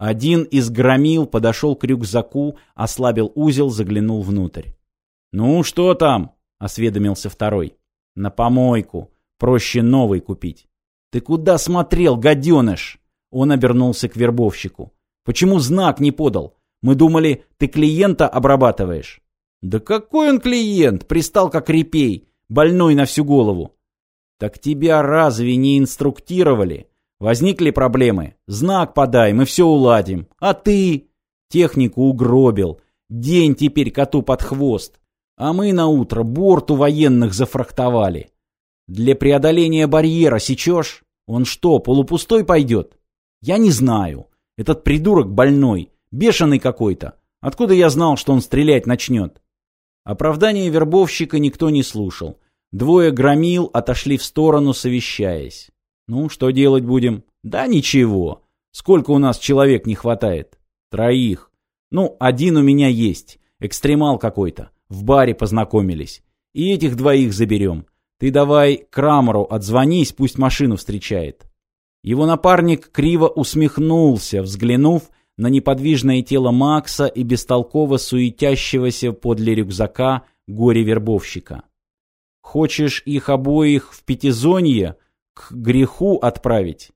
Один из громил подошел к рюкзаку, ослабил узел, заглянул внутрь. «Ну, что там?» — осведомился второй. «На помойку. Проще новый купить». «Ты куда смотрел, гаденыш?» Он обернулся к вербовщику. «Почему знак не подал? Мы думали, ты клиента обрабатываешь». «Да какой он клиент? Пристал как репей, больной на всю голову». «Так тебя разве не инструктировали?» Возникли проблемы? Знак подай, мы все уладим. А ты? Технику угробил. День теперь коту под хвост. А мы на утро борту военных зафрахтовали. Для преодоления барьера сечешь? Он что, полупустой пойдет? Я не знаю. Этот придурок больной, бешеный какой-то. Откуда я знал, что он стрелять начнет? Оправдание вербовщика никто не слушал. Двое громил отошли в сторону, совещаясь. Ну, что делать будем? Да ничего. Сколько у нас человек не хватает? Троих. Ну, один у меня есть. Экстремал какой-то. В баре познакомились. И этих двоих заберем. Ты давай Крамеру отзвонись, пусть машину встречает. Его напарник криво усмехнулся, взглянув на неподвижное тело Макса и бестолково суетящегося подле рюкзака горе-вербовщика. «Хочешь их обоих в пятизонье?» Греху отправить.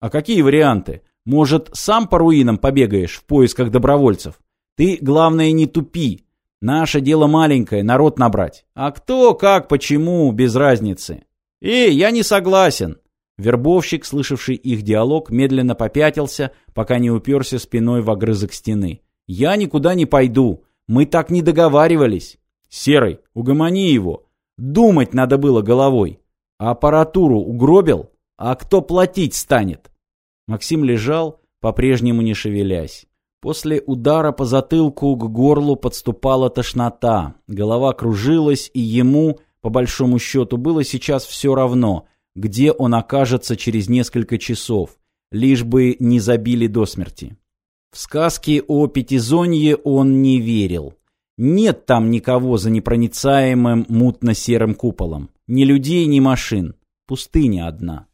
А какие варианты? Может, сам по руинам побегаешь в поисках добровольцев? Ты, главное, не тупи. Наше дело маленькое, народ набрать. А кто, как, почему, без разницы. Эй, я не согласен. Вербовщик, слышавший их диалог, медленно попятился, пока не уперся спиной в огрызок стены. «Я никуда не пойду. Мы так не договаривались. Серый, угомони его. Думать надо было головой. Аппаратуру угробил? А кто платить станет? Максим лежал, по-прежнему не шевелясь. После удара по затылку к горлу подступала тошнота, голова кружилась, и ему, по большому счету, было сейчас все равно, где он окажется через несколько часов, лишь бы не забили до смерти. В сказки о Пятизонье он не верил. Нет там никого за непроницаемым мутно-серым куполом. Ни людей, ни машин. Пустыня одна.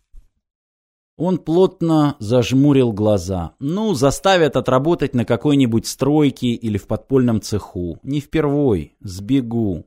Он плотно зажмурил глаза. Ну, заставят отработать на какой-нибудь стройке или в подпольном цеху. Не впервой. Сбегу.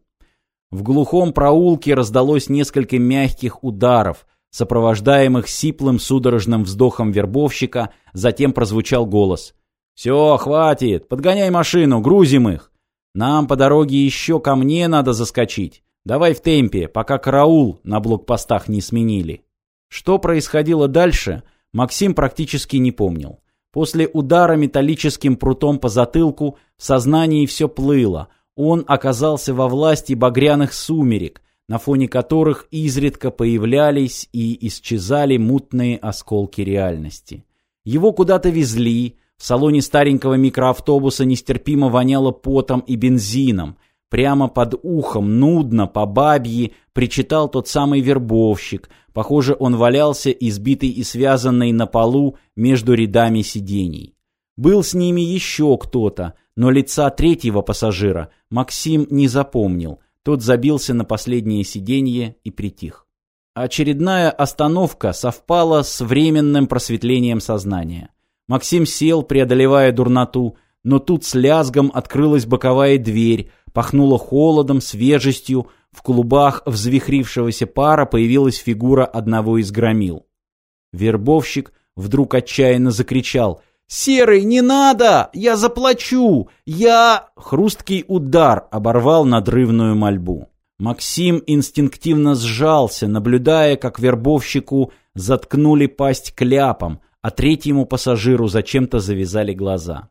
В глухом проулке раздалось несколько мягких ударов, сопровождаемых сиплым судорожным вздохом вербовщика, затем прозвучал голос. «Все, хватит, подгоняй машину, грузим их. Нам по дороге еще ко мне надо заскочить. Давай в темпе, пока караул на блокпостах не сменили. Что происходило дальше, Максим практически не помнил. После удара металлическим прутом по затылку в сознании все плыло. Он оказался во власти багряных сумерек, на фоне которых изредка появлялись и исчезали мутные осколки реальности. Его куда-то везли, в салоне старенького микроавтобуса нестерпимо воняло потом и бензином. Прямо под ухом, нудно, по бабьи, причитал тот самый вербовщик. Похоже, он валялся, избитый и связанный на полу между рядами сидений. Был с ними еще кто-то, но лица третьего пассажира Максим не запомнил. Тот забился на последнее сиденье и притих. Очередная остановка совпала с временным просветлением сознания. Максим сел, преодолевая дурноту, но тут с лязгом открылась боковая дверь, пахнуло холодом, свежестью, в клубах взвихрившегося пара появилась фигура одного из громил. Вербовщик вдруг отчаянно закричал «Серый, не надо! Я заплачу! Я...» Хрусткий удар оборвал надрывную мольбу. Максим инстинктивно сжался, наблюдая, как вербовщику заткнули пасть кляпом, а третьему пассажиру зачем-то завязали глаза.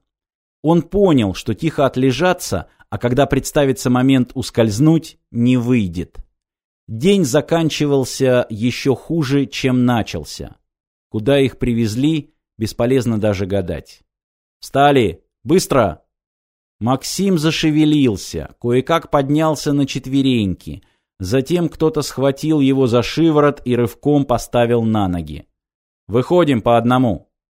Он понял, что тихо отлежаться, а когда представится момент ускользнуть, не выйдет. День заканчивался еще хуже, чем начался. Куда их привезли, бесполезно даже гадать. «Встали! Быстро!» Максим зашевелился, кое-как поднялся на четвереньки. Затем кто-то схватил его за шиворот и рывком поставил на ноги. Выходим по одному.